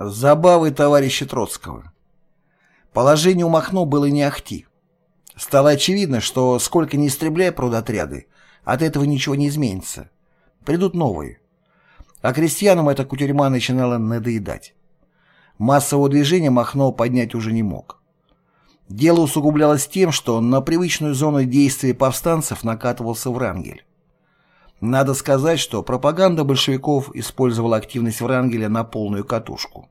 Забавы товарища Троцкого. Положение у Махно было не ахти. Стало очевидно, что сколько ни истребляй прудотряды, от этого ничего не изменится. Придут новые. А крестьянам эта кутерьма начинала надоедать. Массового движения Махно поднять уже не мог. Дело усугублялось тем, что на привычную зону действия повстанцев накатывался Врангель. Надо сказать, что пропаганда большевиков использовала активность Врангеля на полную катушку.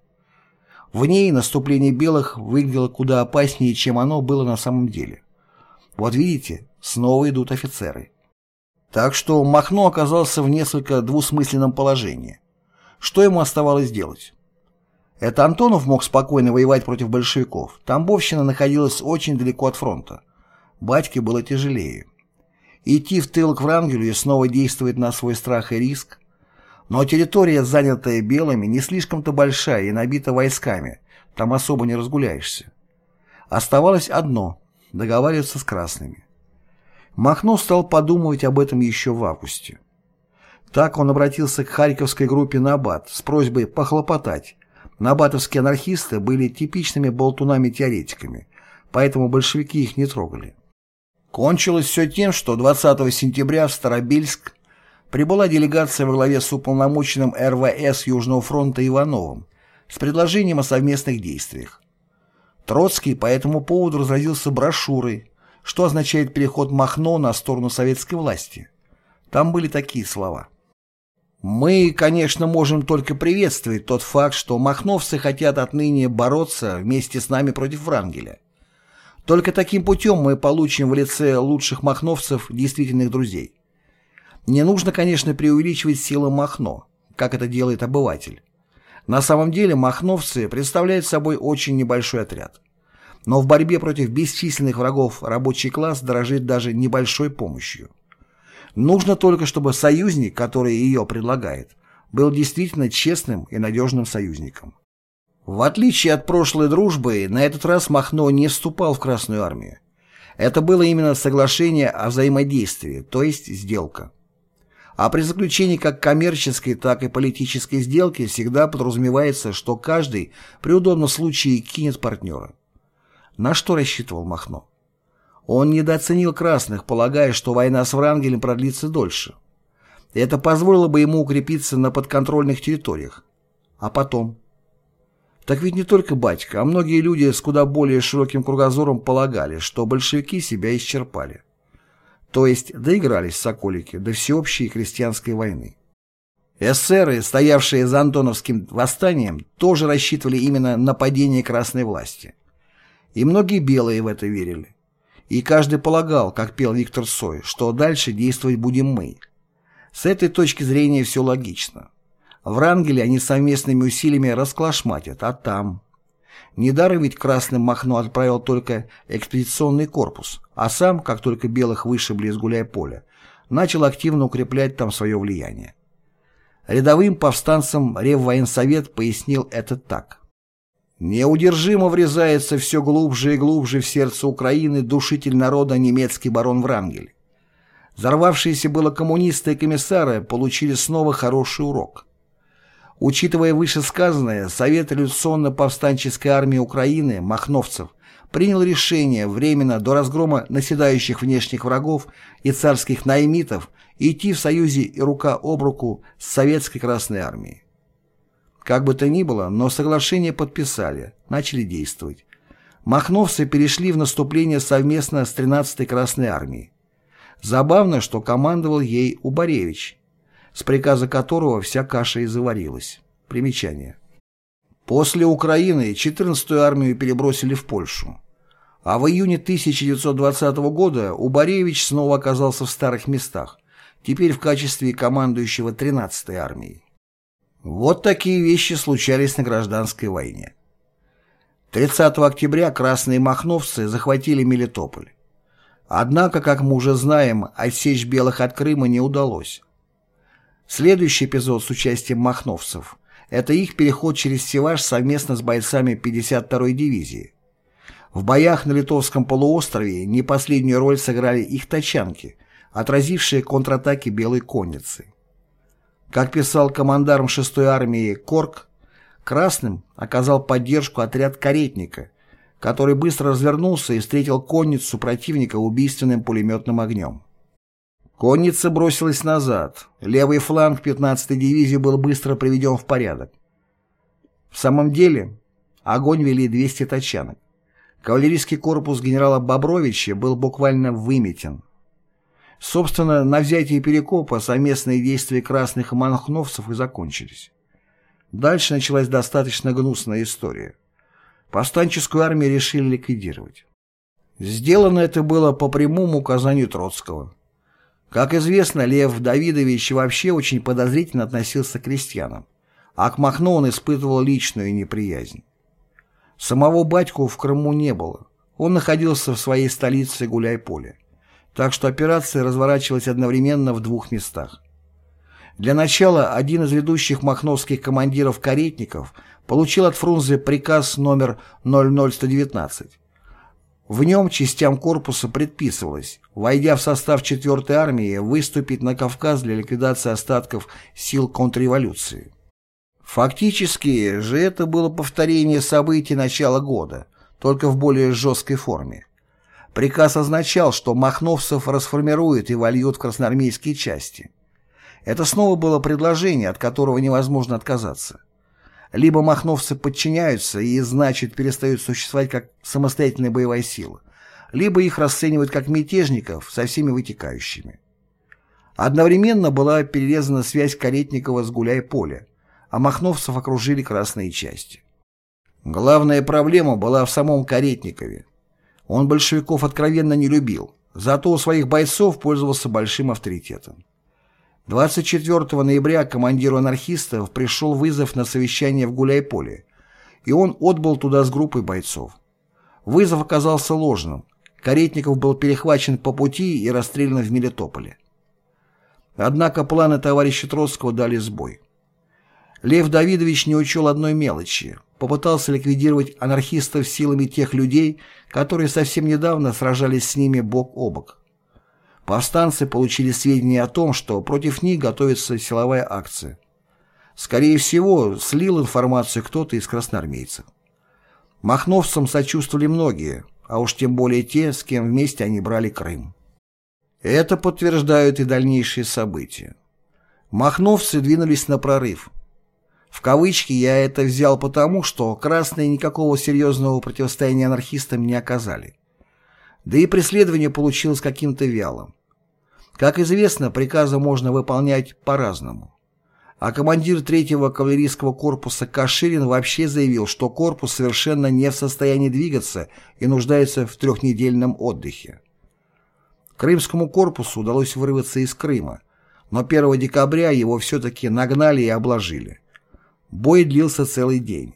В ней наступление белых выглядело куда опаснее, чем оно было на самом деле. Вот видите, снова идут офицеры. Так что Махно оказался в несколько двусмысленном положении. Что ему оставалось делать? Это Антонов мог спокойно воевать против большевиков. Тамбовщина находилась очень далеко от фронта. Батьке было тяжелее. Идти в тыл к Врангелю и снова действовать на свой страх и риск. Но территория, занятая белыми, не слишком-то большая и набита войсками, там особо не разгуляешься. Оставалось одно – договариваться с красными. Махно стал подумывать об этом еще в августе. Так он обратился к Харьковской группе «Набат» с просьбой похлопотать. Набатовские анархисты были типичными болтунами-теоретиками, поэтому большевики их не трогали. Кончилось все тем, что 20 сентября в Старобельск прибыла делегация во главе с уполномоченным РВС Южного фронта Ивановым с предложением о совместных действиях. Троцкий по этому поводу разразился брошюрой, что означает переход Махно на сторону советской власти. Там были такие слова. «Мы, конечно, можем только приветствовать тот факт, что махновцы хотят отныне бороться вместе с нами против Врангеля. Только таким путем мы получим в лице лучших махновцев действительных друзей. Не нужно, конечно, преувеличивать силы Махно, как это делает обыватель. На самом деле махновцы представляют собой очень небольшой отряд. Но в борьбе против бесчисленных врагов рабочий класс дорожит даже небольшой помощью. Нужно только, чтобы союзник, который ее предлагает, был действительно честным и надежным союзником. В отличие от прошлой дружбы, на этот раз Махно не вступал в Красную армию. Это было именно соглашение о взаимодействии, то есть сделка. А при заключении как коммерческой, так и политической сделки всегда подразумевается, что каждый при удобном случае кинет партнера. На что рассчитывал Махно? Он недооценил красных, полагая, что война с Врангелем продлится дольше. Это позволило бы ему укрепиться на подконтрольных территориях. А потом? Так ведь не только батька, а многие люди с куда более широким кругозором полагали, что большевики себя исчерпали. То есть доигрались соколики до всеобщей крестьянской войны. Эсеры, стоявшие за Антоновским восстанием, тоже рассчитывали именно на падение красной власти. И многие белые в это верили. И каждый полагал, как пел Виктор Сой, что дальше действовать будем мы. С этой точки зрения все логично. Врангеля они совместными усилиями расклашматят, а там... Недаром ведь Красным Махно отправил только экспедиционный корпус, а сам, как только белых вышибли из гуляй-поля, начал активно укреплять там свое влияние. Рядовым повстанцам Реввоенсовет пояснил это так. Неудержимо врезается все глубже и глубже в сердце Украины душитель народа немецкий барон Врангель. Взорвавшиеся было коммунисты и комиссары получили снова хороший урок. Учитывая вышесказанное, Совет революционно-повстанческой армии Украины, махновцев, принял решение временно до разгрома наседающих внешних врагов и царских наймитов идти в союзе и рука об руку с Советской Красной Армией. Как бы то ни было, но соглашение подписали, начали действовать. Махновцы перешли в наступление совместно с 13-й Красной Армией. Забавно, что командовал ей Убаревич, с приказа которого вся каша и заварилась. Примечание. После Украины 14-ю армию перебросили в Польшу. А в июне 1920 года Убаревич снова оказался в старых местах, теперь в качестве командующего 13-й армией. Вот такие вещи случались на гражданской войне. 30 октября красные махновцы захватили Мелитополь. Однако, как мы уже знаем, отсечь белых от Крыма не удалось. Следующий эпизод с участием махновцев – это их переход через Севаш совместно с бойцами 52-й дивизии. В боях на Литовском полуострове не последнюю роль сыграли их тачанки, отразившие контратаки белой конницы. Как писал командарм 6-й армии Корк, Красным оказал поддержку отряд Каретника, который быстро развернулся и встретил конницу противника убийственным пулеметным огнем. Конница бросилась назад, левый фланг 15-й дивизии был быстро приведен в порядок. В самом деле, огонь вели 200 тачанок. Кавалерийский корпус генерала Бобровича был буквально выметен. Собственно, на взятие Перекопа совместные действия красных и махновцев и закончились. Дальше началась достаточно гнусная история. Повстанческую армию решили ликвидировать. Сделано это было по прямому указанию Троцкого. Как известно, Лев Давидович вообще очень подозрительно относился к крестьянам, а к Махно он испытывал личную неприязнь. Самого батьку в Крыму не было. Он находился в своей столице Гуляй-Поле. Так что операция разворачивалась одновременно в двух местах. Для начала один из ведущих махновских командиров-каретников получил от Фрунзе приказ номер 00119. В нем частям корпуса предписывалось, войдя в состав 4-й армии, выступить на Кавказ для ликвидации остатков сил контрреволюции. Фактически же это было повторение событий начала года, только в более жесткой форме. Приказ означал, что махновцев расформируют и вольют в красноармейские части. Это снова было предложение, от которого невозможно отказаться. Либо махновцы подчиняются и, значит, перестают существовать как самостоятельная боевая сила, либо их расценивают как мятежников со всеми вытекающими. Одновременно была перерезана связь Каретникова с Гуляй-Поля, а махновцев окружили красные части. Главная проблема была в самом Каретникове. Он большевиков откровенно не любил, зато у своих бойцов пользовался большим авторитетом. 24 ноября командиру анархистов пришел вызов на совещание в Гуляйполе, и он отбыл туда с группой бойцов. Вызов оказался ложным. Каретников был перехвачен по пути и расстрелян в Мелитополе. Однако планы товарища Троцкого дали сбой. Лев Давидович не учел одной мелочи. Попытался ликвидировать анархистов силами тех людей, которые совсем недавно сражались с ними бок о бок. Повстанцы получили сведения о том, что против них готовится силовая акция. Скорее всего, слил информацию кто-то из красноармейцев. Махновцам сочувствовали многие, а уж тем более те, с кем вместе они брали Крым. Это подтверждают и дальнейшие события. Махновцы двинулись на прорыв. В кавычки я это взял потому, что красные никакого серьезного противостояния анархистам не оказали. Да и преследование получилось каким-то вялым. Как известно, приказы можно выполнять по-разному. А командир третьего кавалерийского корпуса Каширин вообще заявил, что корпус совершенно не в состоянии двигаться и нуждается в трехнедельном отдыхе. Крымскому корпусу удалось вырваться из Крыма, но 1 декабря его все-таки нагнали и обложили. Бой длился целый день.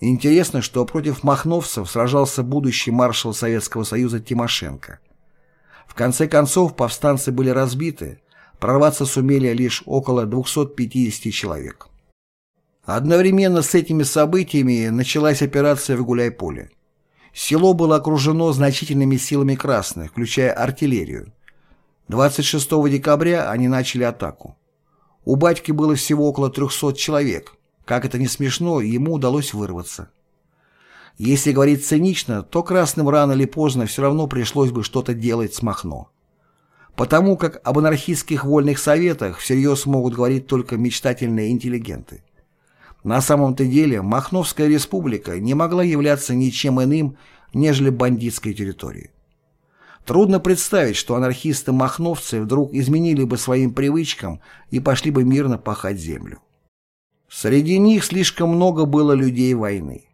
Интересно, что против махновцев сражался будущий маршал Советского Союза Тимошенко. В конце концов повстанцы были разбиты, прорваться сумели лишь около 250 человек. Одновременно с этими событиями началась операция в Гуляй-Поле. Село было окружено значительными силами красных, включая артиллерию. 26 декабря они начали атаку. У батьки было всего около 300 человек. Как это не смешно, ему удалось вырваться. Если говорить цинично, то красным рано или поздно все равно пришлось бы что-то делать с Махно. Потому как об анархистских вольных советах всерьез могут говорить только мечтательные интеллигенты. На самом-то деле Махновская республика не могла являться ничем иным, нежели бандитской территорией. Трудно представить, что анархисты-махновцы вдруг изменили бы своим привычкам и пошли бы мирно пахать землю. Среди них слишком много было людей войны.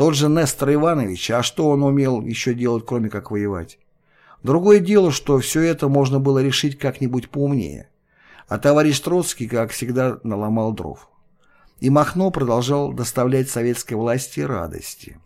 Тот же Нестор Иванович, а что он умел еще делать, кроме как воевать? Другое дело, что все это можно было решить как-нибудь поумнее. А товарищ Троцкий, как всегда, наломал дров. И Махно продолжал доставлять советской власти радости.